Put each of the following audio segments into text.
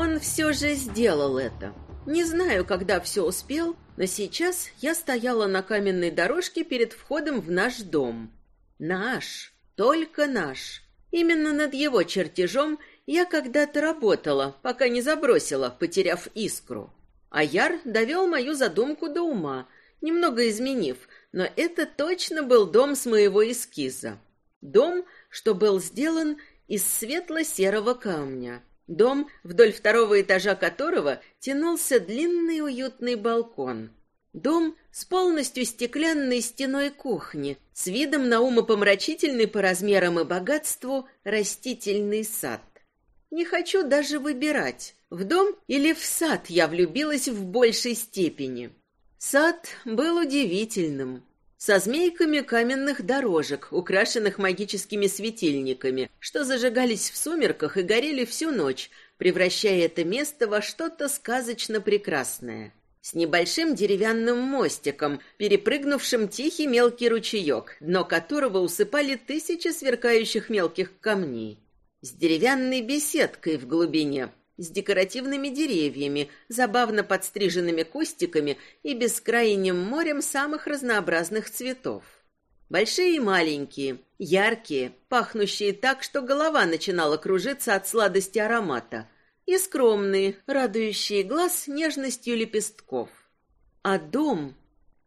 Он все же сделал это. Не знаю, когда все успел, но сейчас я стояла на каменной дорожке перед входом в наш дом. Наш, только наш. Именно над его чертежом я когда-то работала, пока не забросила, потеряв искру. Аяр довел мою задумку до ума, немного изменив, но это точно был дом с моего эскиза. Дом, что был сделан из светло-серого камня. Дом, вдоль второго этажа которого тянулся длинный уютный балкон. Дом с полностью стеклянной стеной кухни, с видом на умопомрачительный по размерам и богатству растительный сад. Не хочу даже выбирать, в дом или в сад я влюбилась в большей степени. Сад был удивительным со змейками каменных дорожек, украшенных магическими светильниками, что зажигались в сумерках и горели всю ночь, превращая это место во что-то сказочно прекрасное. С небольшим деревянным мостиком, перепрыгнувшим тихий мелкий ручеек, дно которого усыпали тысячи сверкающих мелких камней. С деревянной беседкой в глубине, с декоративными деревьями, забавно подстриженными кустиками и бескрайним морем самых разнообразных цветов. Большие и маленькие, яркие, пахнущие так, что голова начинала кружиться от сладости аромата, и скромные, радующие глаз нежностью лепестков. А дом...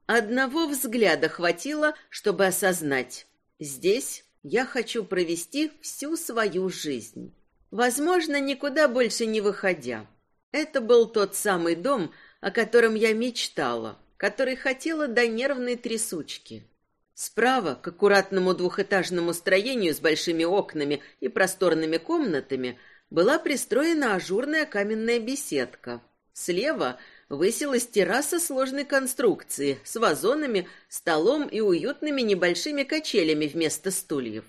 Одного взгляда хватило, чтобы осознать. Здесь я хочу провести всю свою жизнь. Возможно, никуда больше не выходя. Это был тот самый дом, о котором я мечтала, который хотела до нервной трясучки. Справа, к аккуратному двухэтажному строению с большими окнами и просторными комнатами, была пристроена ажурная каменная беседка. Слева высилась терраса сложной конструкции с вазонами, столом и уютными небольшими качелями вместо стульев.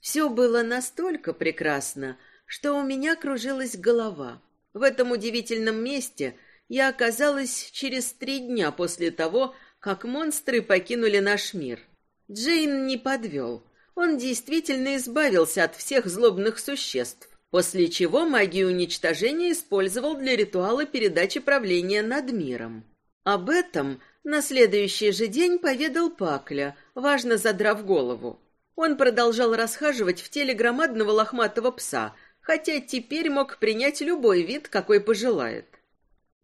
Все было настолько прекрасно, что у меня кружилась голова. В этом удивительном месте я оказалась через три дня после того, как монстры покинули наш мир. Джейн не подвел. Он действительно избавился от всех злобных существ, после чего магию уничтожения использовал для ритуала передачи правления над миром. Об этом на следующий же день поведал Пакля, важно задрав голову. Он продолжал расхаживать в теле громадного лохматого пса – хотя теперь мог принять любой вид, какой пожелает.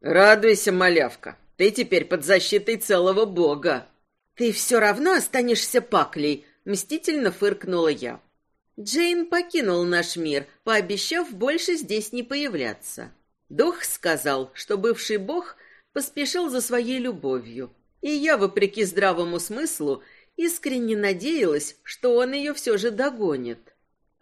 «Радуйся, малявка, ты теперь под защитой целого бога». «Ты все равно останешься паклей», — мстительно фыркнула я. Джейн покинул наш мир, пообещав больше здесь не появляться. Дух сказал, что бывший бог поспешил за своей любовью, и я, вопреки здравому смыслу, искренне надеялась, что он ее все же догонит.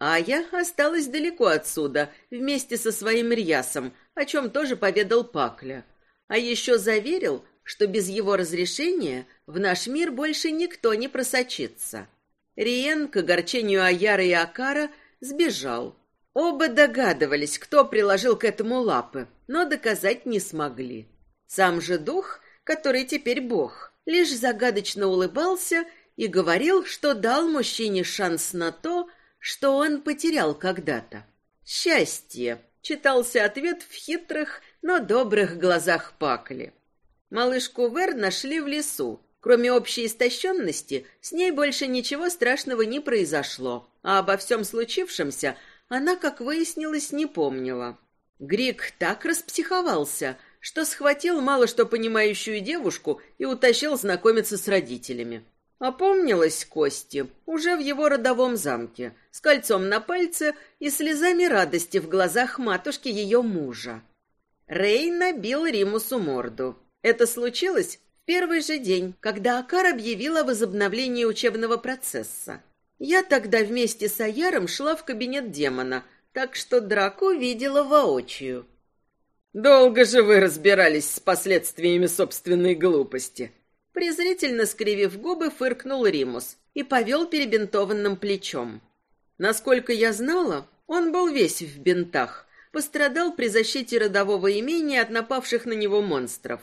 А я осталась далеко отсюда, вместе со своим Рьясом, о чем тоже поведал Пакля. А еще заверил, что без его разрешения в наш мир больше никто не просочится. Риен, к огорчению Аяра и Акара, сбежал. Оба догадывались, кто приложил к этому лапы, но доказать не смогли. Сам же дух, который теперь бог, лишь загадочно улыбался и говорил, что дал мужчине шанс на то, что он потерял когда-то. «Счастье!» — читался ответ в хитрых, но добрых глазах Пакли. Малышку Вер нашли в лесу. Кроме общей истощенности, с ней больше ничего страшного не произошло, а обо всем случившемся она, как выяснилось, не помнила. Грик так распсиховался, что схватил мало что понимающую девушку и утащил знакомиться с родителями. Опомнилась Кости уже в его родовом замке, с кольцом на пальце и слезами радости в глазах матушки ее мужа. Рей набил Римусу морду. Это случилось в первый же день, когда Акар объявил о возобновлении учебного процесса. Я тогда вместе с Аяром шла в кабинет демона, так что драку видела воочию. «Долго же вы разбирались с последствиями собственной глупости», Презрительно скривив губы, фыркнул Римус и повел перебинтованным плечом. Насколько я знала, он был весь в бинтах, пострадал при защите родового имения от напавших на него монстров.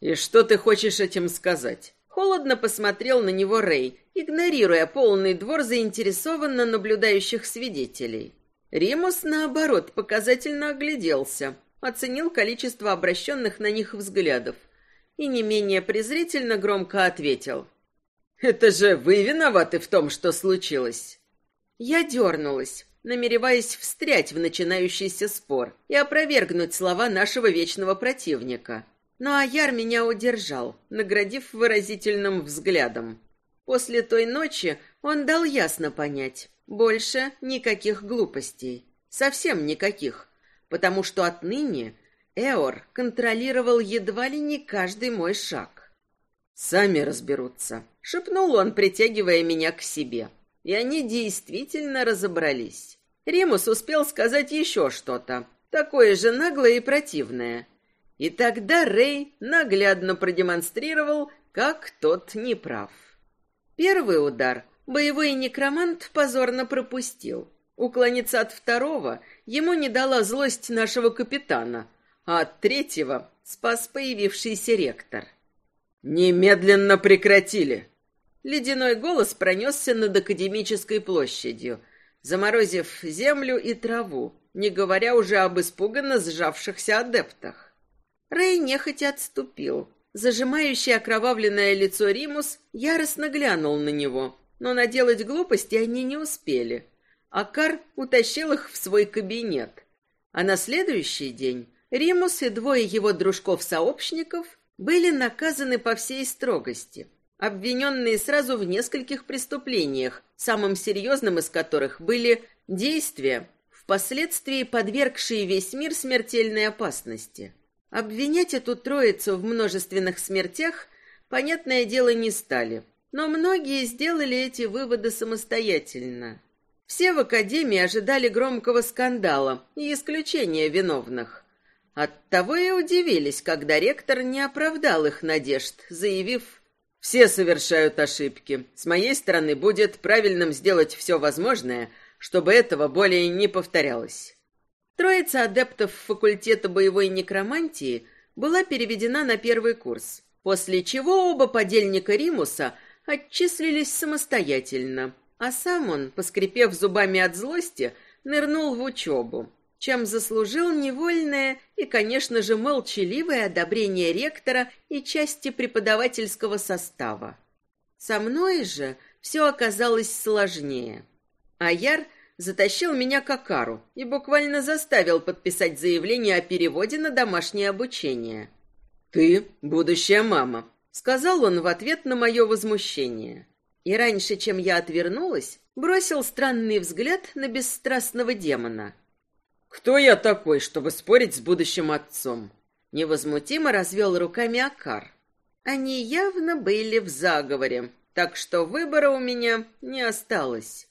«И что ты хочешь этим сказать?» Холодно посмотрел на него Рэй, игнорируя полный двор заинтересованно наблюдающих свидетелей. Римус, наоборот, показательно огляделся. оценил количество обращенных на них взглядов и не менее презрительно громко ответил. «Это же вы виноваты в том, что случилось!» Я дернулась, намереваясь встрять в начинающийся спор и опровергнуть слова нашего вечного противника. Но Аяр меня удержал, наградив выразительным взглядом. После той ночи он дал ясно понять, больше никаких глупостей, совсем никаких, потому что отныне Эор контролировал едва ли не каждый мой шаг. «Сами разберутся», — шепнул он, притягивая меня к себе. И они действительно разобрались. Римус успел сказать еще что-то, такое же наглое и противное. И тогда Рэй наглядно продемонстрировал, как тот неправ. Первый удар боевой некромант позорно пропустил. Уклониться от второго ему не дала злость нашего капитана, а от третьего спас появившийся ректор. «Немедленно прекратили!» Ледяной голос пронесся над академической площадью, заморозив землю и траву, не говоря уже об испуганно сжавшихся адептах. Рэй нехотя отступил. Зажимающий окровавленное лицо Римус яростно глянул на него, но наделать глупости они не успели. Акар утащил их в свой кабинет. А на следующий день Римус и двое его дружков-сообщников были наказаны по всей строгости, обвиненные сразу в нескольких преступлениях, самым серьезным из которых были действия, впоследствии подвергшие весь мир смертельной опасности. Обвинять эту троицу в множественных смертях, понятное дело, не стали, но многие сделали эти выводы самостоятельно. Все в академии ожидали громкого скандала и исключения виновных. Оттого и удивились, когда ректор не оправдал их надежд, заявив «Все совершают ошибки. С моей стороны будет правильным сделать все возможное, чтобы этого более не повторялось». Троица адептов факультета боевой некромантии была переведена на первый курс, после чего оба подельника Римуса отчислились самостоятельно, а сам он, поскрипев зубами от злости, нырнул в учебу чем заслужил невольное и, конечно же, молчаливое одобрение ректора и части преподавательского состава. Со мной же все оказалось сложнее. Аяр затащил меня к Акару и буквально заставил подписать заявление о переводе на домашнее обучение. «Ты будущая мама», — сказал он в ответ на мое возмущение. И раньше, чем я отвернулась, бросил странный взгляд на бесстрастного демона — кто я такой, чтобы спорить с будущим отцом? Невозмутимо развел руками Акар. Они явно были в заговоре, так что выбора у меня не осталось.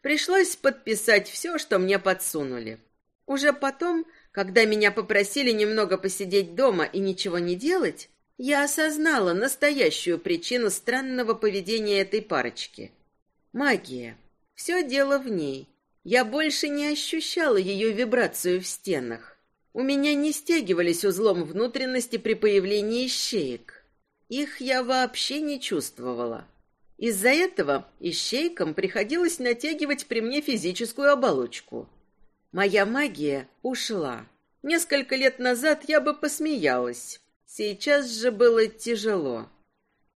Пришлось подписать все, что мне подсунули. Уже потом, когда меня попросили немного посидеть дома и ничего не делать, я осознала настоящую причину странного поведения этой парочки. Магия. Все дело в ней. Я больше не ощущала ее вибрацию в стенах. У меня не стягивались узлом внутренности при появлении ищеек. Их я вообще не чувствовала. Из-за этого ищейкам приходилось натягивать при мне физическую оболочку. Моя магия ушла. Несколько лет назад я бы посмеялась. Сейчас же было тяжело.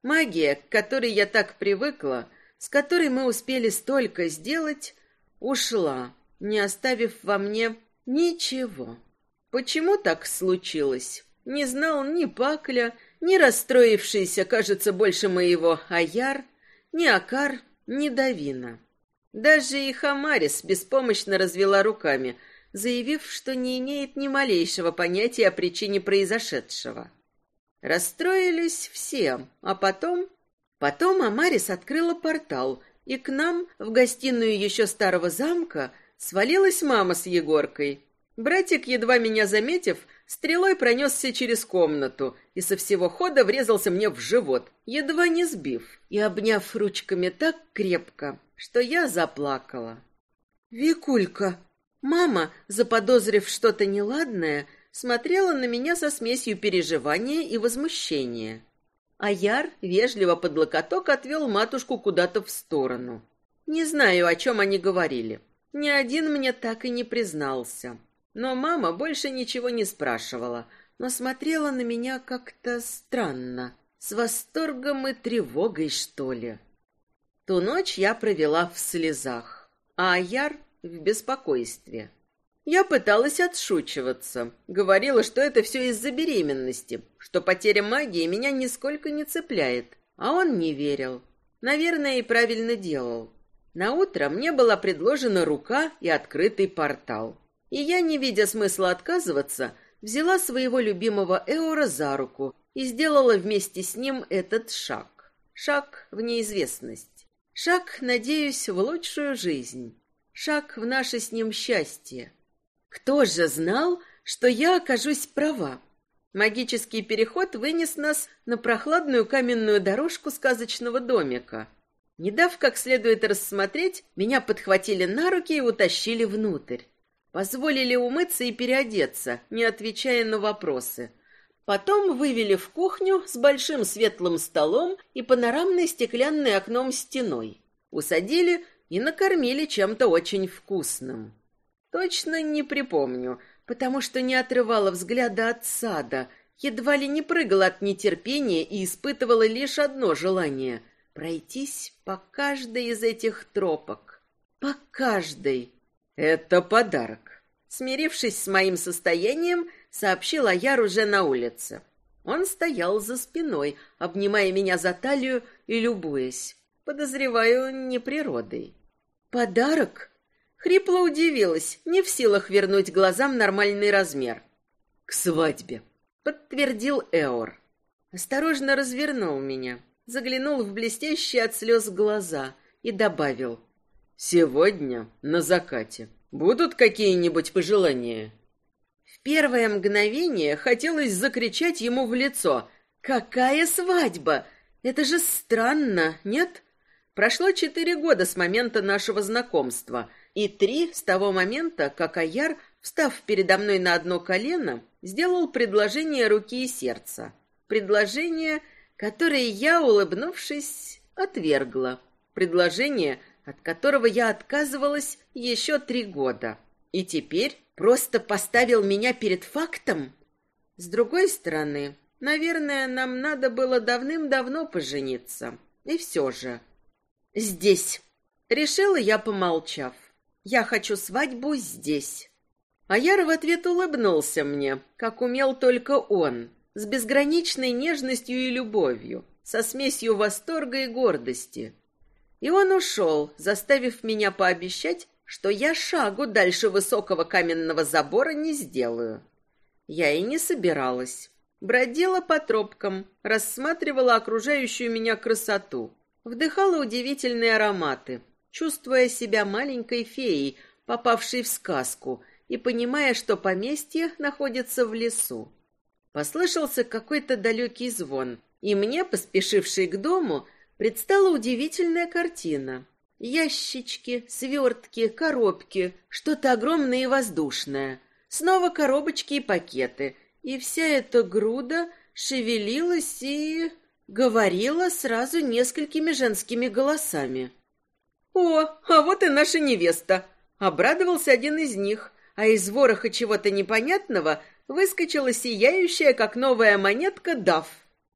Магия, к которой я так привыкла, с которой мы успели столько сделать, ушла, не оставив во мне ничего. Почему так случилось? Не знал ни Пакля, ни расстроившийся, кажется, больше моего Аяр, ни Акар, ни Давина. Даже и Хамарис беспомощно развела руками, заявив, что не имеет ни малейшего понятия о причине произошедшего. Расстроились все, а потом... Потом Амарис открыла портал, и к нам, в гостиную еще старого замка, свалилась мама с Егоркой. Братик, едва меня заметив, стрелой пронесся через комнату и со всего хода врезался мне в живот, едва не сбив и обняв ручками так крепко, что я заплакала. «Викулька!» Мама, заподозрив что-то неладное, смотрела на меня со смесью переживания и возмущения. Аяр вежливо под локоток отвел матушку куда-то в сторону. Не знаю, о чем они говорили. Ни один мне так и не признался. Но мама больше ничего не спрашивала, но смотрела на меня как-то странно, с восторгом и тревогой, что ли. Ту ночь я провела в слезах, а Яр в беспокойстве. Я пыталась отшучиваться, говорила, что это все из-за беременности, что потеря магии меня нисколько не цепляет, а он не верил. Наверное, и правильно делал. На утро мне была предложена рука и открытый портал. И я, не видя смысла отказываться, взяла своего любимого Эора за руку и сделала вместе с ним этот шаг. Шаг в неизвестность. Шаг, надеюсь, в лучшую жизнь. Шаг в наше с ним счастье. Кто же знал, что я окажусь права? Магический переход вынес нас на прохладную каменную дорожку сказочного домика. Не дав как следует рассмотреть, меня подхватили на руки и утащили внутрь. Позволили умыться и переодеться, не отвечая на вопросы. Потом вывели в кухню с большим светлым столом и панорамной стеклянной окном стеной. Усадили и накормили чем-то очень вкусным. Точно не припомню, потому что не отрывала взгляда от сада, едва ли не прыгала от нетерпения и испытывала лишь одно желание — пройтись по каждой из этих тропок. По каждой. Это подарок. Смирившись с моим состоянием, сообщила я уже на улице. Он стоял за спиной, обнимая меня за талию и любуясь. Подозреваю, не природой. «Подарок?» Хрипло удивилась, не в силах вернуть глазам нормальный размер. «К свадьбе», — подтвердил Эор. Осторожно развернул меня, заглянул в блестящие от слез глаза и добавил. Сегодня на закате. Будут какие-нибудь пожелания? В первое мгновение хотелось закричать ему в лицо: "Какая свадьба? Это же странно, нет?" Прошло четыре года с момента нашего знакомства, и три с того момента, как Аяр, встав передо мной на одно колено, сделал предложение руки и сердца. Предложение, которое я, улыбнувшись, отвергла. Предложение, от которого я отказывалась еще три года. И теперь просто поставил меня перед фактом? С другой стороны, наверное, нам надо было давным-давно пожениться. И все же. Здесь. Решила я, помолчав. Я хочу свадьбу здесь. А Яр в ответ улыбнулся мне, как умел только он, с безграничной нежностью и любовью, со смесью восторга и гордости. И он ушел, заставив меня пообещать, что я шагу дальше высокого каменного забора не сделаю. Я и не собиралась. Бродила по тропкам, рассматривала окружающую меня красоту, вдыхала удивительные ароматы, чувствуя себя маленькой феей, попавшей в сказку, и понимая, что поместье находится в лесу. Послышался какой-то далекий звон, и мне, поспешившей к дому, предстала удивительная картина. Ящички, свертки, коробки, что-то огромное и воздушное. Снова коробочки и пакеты. И вся эта груда шевелилась и... говорила сразу несколькими женскими голосами. «О, а вот и наша невеста!» Обрадовался один из них, а из вороха чего-то непонятного выскочила сияющая, как новая монетка, Дав.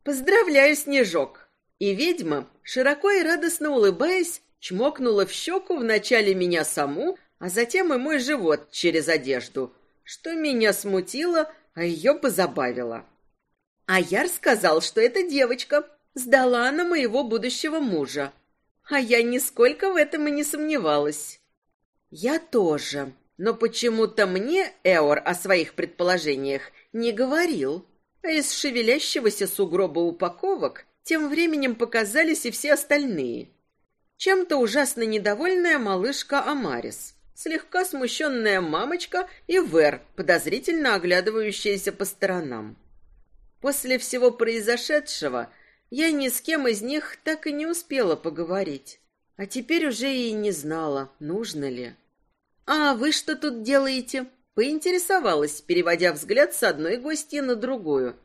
«Поздравляю, Снежок!» И ведьма, широко и радостно улыбаясь, чмокнула в щеку вначале меня саму, а затем и мой живот через одежду, что меня смутило, а ее позабавило. А Яр сказал, что это девочка, сдала она моего будущего мужа. А я нисколько в этом и не сомневалась. Я тоже, но почему-то мне Эор о своих предположениях не говорил. А из шевелящегося сугроба упаковок тем временем показались и все остальные. Чем-то ужасно недовольная малышка Амарис, слегка смущенная мамочка и Вер, подозрительно оглядывающаяся по сторонам. После всего произошедшего я ни с кем из них так и не успела поговорить. А теперь уже и не знала, нужно ли. «А вы что тут делаете?» Поинтересовалась, переводя взгляд с одной гостьи на другую.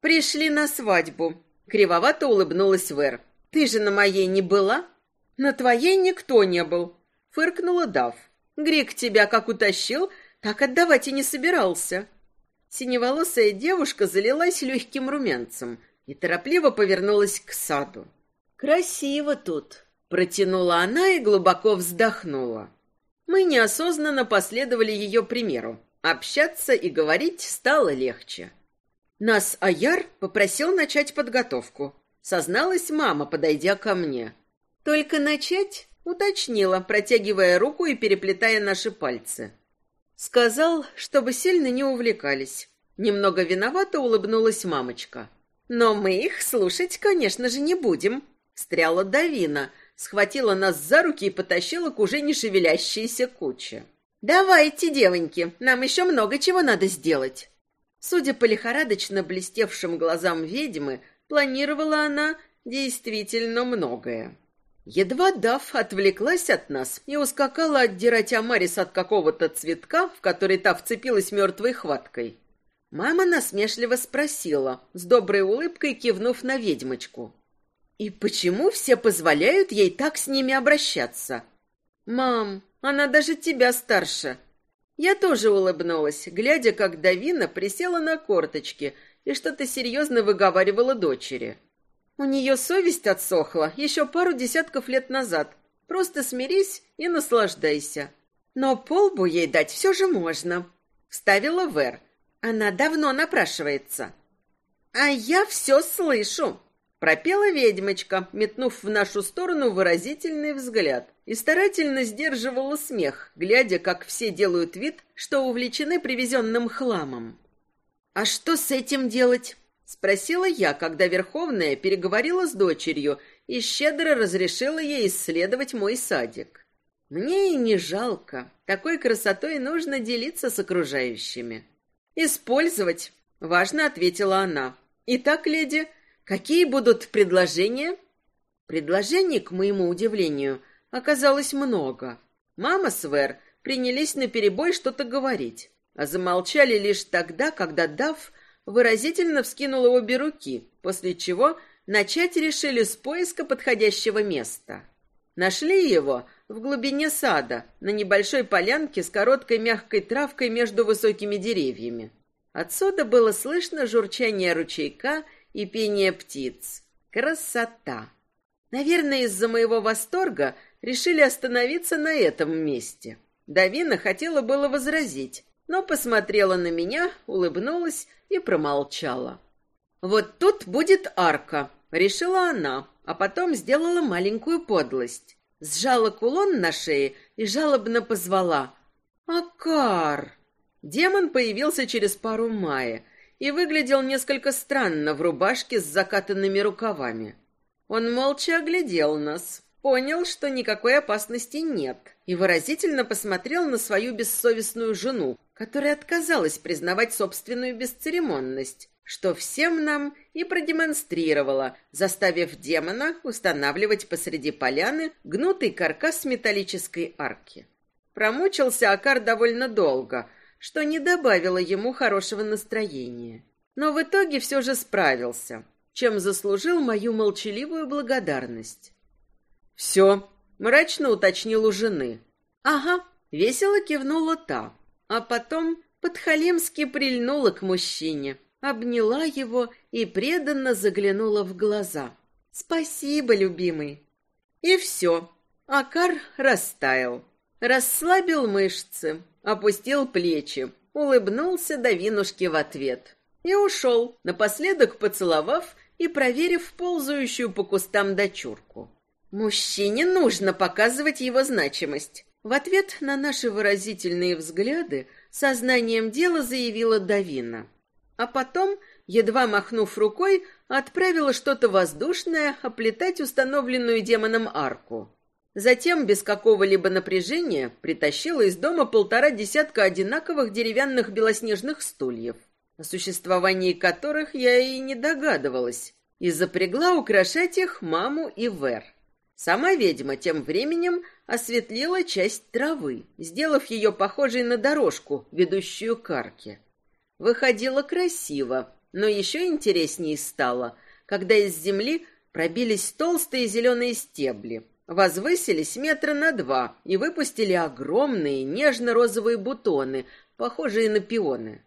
«Пришли на свадьбу», Кривовато улыбнулась Вэр. «Ты же на моей не была?» «На твоей никто не был», — фыркнула Дав. «Грик тебя как утащил, так отдавать и не собирался. Синеволосая девушка залилась легким румянцем и торопливо повернулась к саду. «Красиво тут», — протянула она и глубоко вздохнула. Мы неосознанно последовали ее примеру. Общаться и говорить стало легче. Нас Аяр попросил начать подготовку. Созналась мама, подойдя ко мне. «Только начать?» — уточнила, протягивая руку и переплетая наши пальцы. Сказал, чтобы сильно не увлекались. Немного виновато улыбнулась мамочка. «Но мы их слушать, конечно же, не будем», — встряла Давина, схватила нас за руки и потащила к уже не шевелящейся куче. «Давайте, девоньки, нам еще много чего надо сделать». Судя по лихорадочно блестевшим глазам ведьмы, планировала она действительно многое. Едва Дав отвлеклась от нас и ускакала отдирать Амарис от какого-то цветка, в который та вцепилась мертвой хваткой. Мама насмешливо спросила, с доброй улыбкой кивнув на ведьмочку. «И почему все позволяют ей так с ними обращаться?» «Мам, она даже тебя старше». Я тоже улыбнулась, глядя, как Давина присела на корточки и что-то серьезно выговаривала дочери. У нее совесть отсохла еще пару десятков лет назад. Просто смирись и наслаждайся. Но полбу ей дать все же можно. Вставила Вер. Она давно напрашивается. А я все слышу. Пропела ведьмочка, метнув в нашу сторону выразительный взгляд, и старательно сдерживала смех, глядя, как все делают вид, что увлечены привезенным хламом. «А что с этим делать?» Спросила я, когда Верховная переговорила с дочерью и щедро разрешила ей исследовать мой садик. Мне и не жалко. Такой красотой нужно делиться с окружающими. «Использовать», — важно ответила она. «Итак, леди, какие будут предложения?» Предложений, к моему удивлению, оказалось много. Мама с Вер принялись наперебой что-то говорить, а замолчали лишь тогда, когда Дав выразительно вскинула обе руки, после чего начать решили с поиска подходящего места. Нашли его в глубине сада, на небольшой полянке с короткой мягкой травкой между высокими деревьями. Отсюда было слышно журчание ручейка и пение птиц. Красота! Наверное, из-за моего восторга решили остановиться на этом месте. Давина хотела было возразить, но посмотрела на меня, улыбнулась и промолчала. «Вот тут будет арка», — решила она, а потом сделала маленькую подлость. Сжала кулон на шее и жалобно позвала. «Акар!» Демон появился через пару мая и выглядел несколько странно в рубашке с закатанными рукавами. Он молча оглядел нас, понял, что никакой опасности нет, и выразительно посмотрел на свою бессовестную жену, которая отказалась признавать собственную бесцеремонность, что всем нам и продемонстрировала, заставив демона устанавливать посреди поляны гнутый каркас металлической арки. Промучился Акар довольно долго, что не добавило ему хорошего настроения. Но в итоге все же справился, чем заслужил мою молчаливую благодарность. «Все», — мрачно уточнил у жены. «Ага», — весело кивнула та, а потом подхалимски прильнула к мужчине, обняла его и преданно заглянула в глаза. «Спасибо, любимый». И все. Акар растаял. Расслабил мышцы, опустил плечи, улыбнулся Давинушке в ответ. И ушел, напоследок поцеловав и проверив ползающую по кустам дочурку. Мужчине нужно показывать его значимость. В ответ на наши выразительные взгляды сознанием дела заявила Давина. А потом, едва махнув рукой, отправила что-то воздушное оплетать установленную демоном арку. Затем, без какого-либо напряжения, притащила из дома полтора десятка одинаковых деревянных белоснежных стульев, о существовании которых я и не догадывалась, и запрягла украшать их маму и Вер. Сама ведьма тем временем осветлила часть травы, сделав ее похожей на дорожку, ведущую к арке. Выходило красиво, но еще интереснее стало, когда из земли пробились толстые зеленые стебли, возвысились метра на два и выпустили огромные нежно-розовые бутоны, похожие на пионы.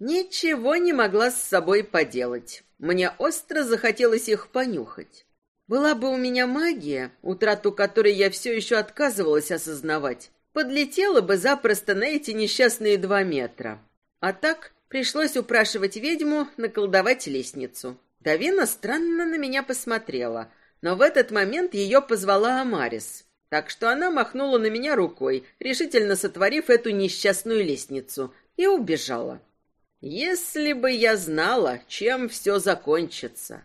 Ничего не могла с собой поделать. Мне остро захотелось их понюхать. Была бы у меня магия, утрату которой я все еще отказывалась осознавать, подлетела бы запросто на эти несчастные два метра. А так пришлось упрашивать ведьму наколдовать лестницу. Давина странно на меня посмотрела, но в этот момент ее позвала Амарис. Так что она махнула на меня рукой, решительно сотворив эту несчастную лестницу, и убежала. Если бы я знала, чем все закончится.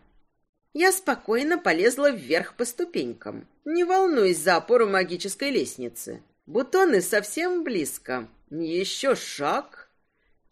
Я спокойно полезла вверх по ступенькам, не волнуясь за опору магической лестницы. Бутоны совсем близко. Еще шаг.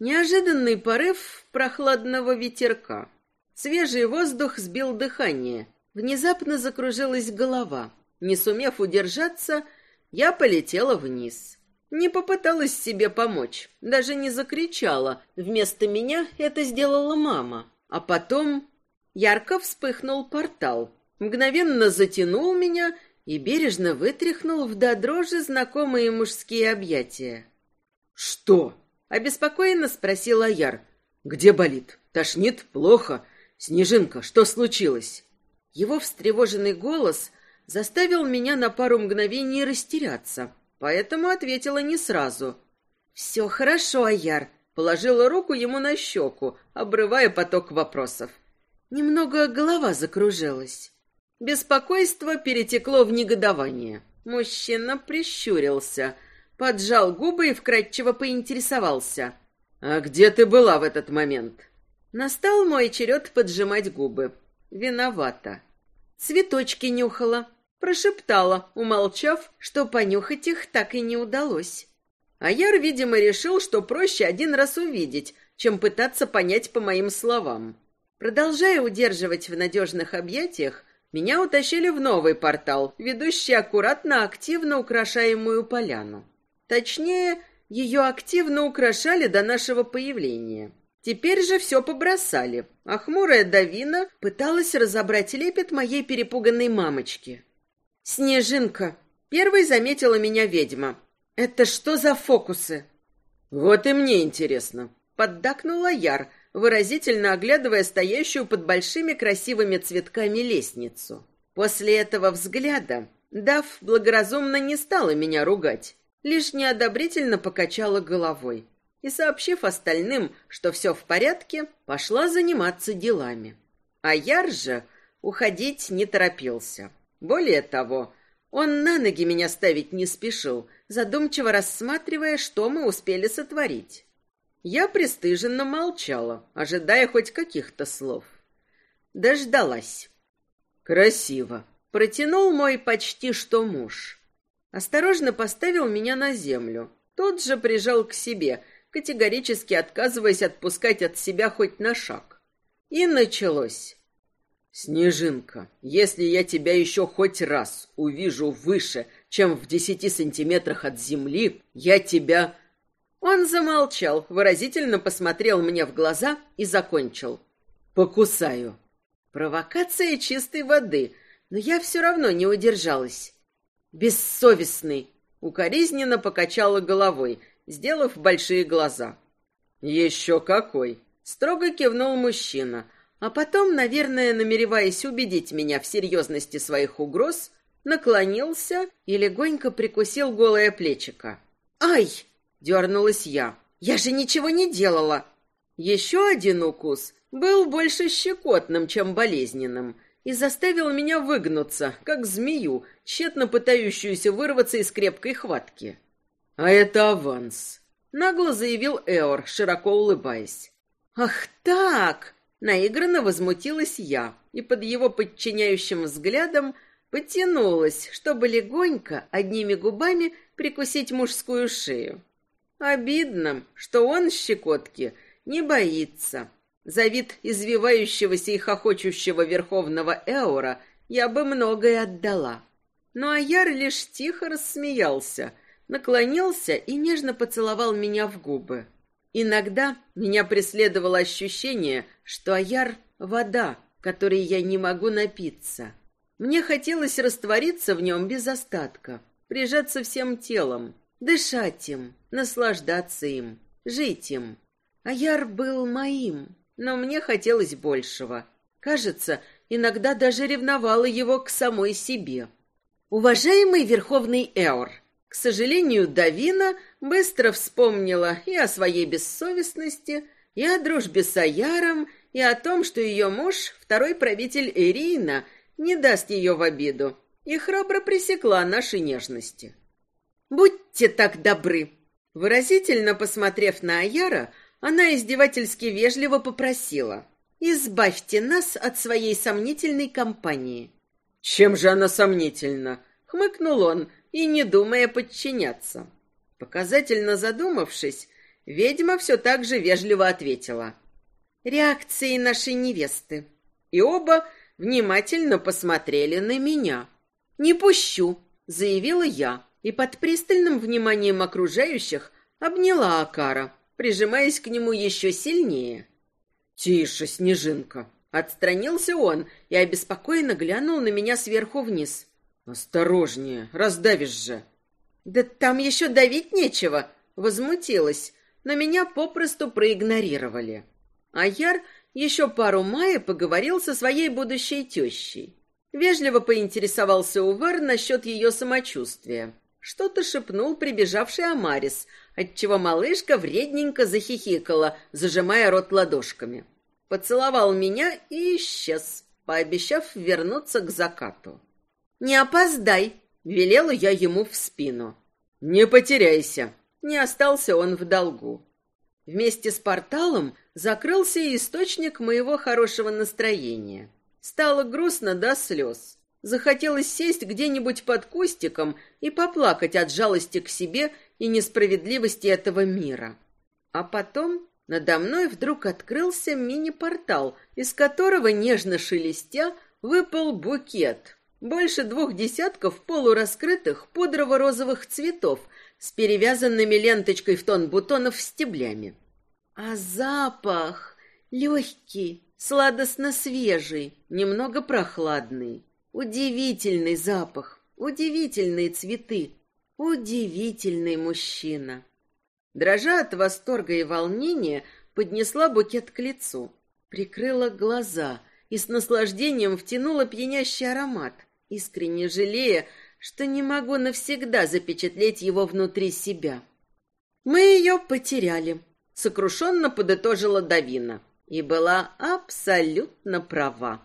Неожиданный порыв прохладного ветерка. Свежий воздух сбил дыхание. Внезапно закружилась голова. Не сумев удержаться, я полетела вниз. Не попыталась себе помочь, даже не закричала. Вместо меня это сделала мама. А потом ярко вспыхнул портал. Мгновенно затянул меня и бережно вытряхнул в до дрожи знакомые мужские объятия. «Что?» — обеспокоенно спросил Аяр. «Где болит? Тошнит? Плохо? Снежинка, что случилось?» Его встревоженный голос заставил меня на пару мгновений растеряться, поэтому ответила не сразу. «Все хорошо, Аяр», — положила руку ему на щеку, обрывая поток вопросов. Немного голова закружилась. Беспокойство перетекло в негодование. Мужчина прищурился, поджал губы и вкратчиво поинтересовался. «А где ты была в этот момент?» Настал мой черед поджимать губы. Виновата. Цветочки нюхала. Прошептала, умолчав, что понюхать их так и не удалось. А Яр, видимо, решил, что проще один раз увидеть, чем пытаться понять по моим словам. Продолжая удерживать в надежных объятиях, меня утащили в новый портал, ведущий аккуратно активно украшаемую поляну. Точнее, ее активно украшали до нашего появления. Теперь же все побросали, а хмурая Давина пыталась разобрать лепет моей перепуганной мамочки. «Снежинка!» — первой заметила меня ведьма. «Это что за фокусы?» «Вот и мне интересно», — поддакнула Яр, выразительно оглядывая стоящую под большими красивыми цветками лестницу. После этого взгляда Дав благоразумно не стала меня ругать, лишь неодобрительно покачала головой и, сообщив остальным, что все в порядке, пошла заниматься делами. А Яр же уходить не торопился. Более того, он на ноги меня ставить не спешил, задумчиво рассматривая, что мы успели сотворить. Я пристыженно молчала, ожидая хоть каких-то слов. Дождалась. «Красиво!» — протянул мой почти что муж. Осторожно поставил меня на землю. Тот же прижал к себе, категорически отказываясь отпускать от себя хоть на шаг. И началось. «Снежинка, если я тебя еще хоть раз увижу выше, чем в десяти сантиметрах от земли, я тебя...» Он замолчал, выразительно посмотрел мне в глаза и закончил. «Покусаю». Провокация чистой воды, но я все равно не удержалась. «Бессовестный!» Укоризненно покачала головой, сделав большие глаза. «Еще какой!» — строго кивнул мужчина, а потом, наверное, намереваясь убедить меня в серьезности своих угроз, наклонился и легонько прикусил голое плечико. «Ай!» — дернулась я. «Я же ничего не делала!» Еще один укус был больше щекотным, чем болезненным, и заставил меня выгнуться, как змею, тщетно пытающуюся вырваться из крепкой хватки. «А это аванс», — нагло заявил Эор, широко улыбаясь. «Ах так!» — наигранно возмутилась я, и под его подчиняющим взглядом потянулась, чтобы легонько одними губами прикусить мужскую шею. Обидно, что он щекотки не боится. За вид извивающегося и хохочущего верховного Эора я бы многое отдала. Но Аяр лишь тихо рассмеялся, наклонился и нежно поцеловал меня в губы. Иногда меня преследовало ощущение, что Аяр — вода, которой я не могу напиться. Мне хотелось раствориться в нем без остатка, прижаться всем телом, дышать им, наслаждаться им, жить им. Аяр был моим, но мне хотелось большего. Кажется, иногда даже ревновала его к самой себе. Уважаемый Верховный Эор, к сожалению, Давина быстро вспомнила и о своей бессовестности, и о дружбе с Аяром, и о том, что ее муж, второй правитель Ирина, не даст ее в обиду, и храбро пресекла наши нежности. «Будьте так добры!» Выразительно посмотрев на Аяра, она издевательски вежливо попросила. «Избавьте нас от своей сомнительной компании». «Чем же она сомнительна?» — хмыкнул он, и не думая подчиняться. Показательно задумавшись, ведьма все так же вежливо ответила. «Реакции нашей невесты». И оба внимательно посмотрели на меня. «Не пущу», — заявила я, и под пристальным вниманием окружающих обняла Акара, прижимаясь к нему еще сильнее. «Тише, Снежинка!» Отстранился он и обеспокоенно глянул на меня сверху вниз. «Осторожнее, раздавишь же!» «Да там еще давить нечего!» Возмутилась, но меня попросту проигнорировали. А Яр еще пару мая поговорил со своей будущей тещей. Вежливо поинтересовался Увар насчет ее самочувствия. Что-то шепнул прибежавший Амарис, отчего малышка вредненько захихикала, зажимая рот ладошками. Поцеловал меня и исчез, пообещав вернуться к закату. «Не опоздай!» — велела я ему в спину. «Не потеряйся!» Не остался он в долгу. Вместе с порталом закрылся источник моего хорошего настроения. Стало грустно до слез. Захотелось сесть где-нибудь под кустиком и поплакать от жалости к себе и несправедливости этого мира. А потом надо мной вдруг открылся мини-портал, из которого, нежно шелестя, выпал букет. Больше двух десятков полураскрытых пудрово-розовых цветов с перевязанными ленточкой в тон бутонов стеблями. А запах легкий, сладостно свежий, немного прохладный. Удивительный запах, удивительные цветы, удивительный мужчина. Дрожа от восторга и волнения, поднесла букет к лицу, прикрыла глаза и с наслаждением втянула пьянящий аромат, искренне жалея, что не могу навсегда запечатлеть его внутри себя. Мы ее потеряли, сокрушенно подытожила Давина и была абсолютно права.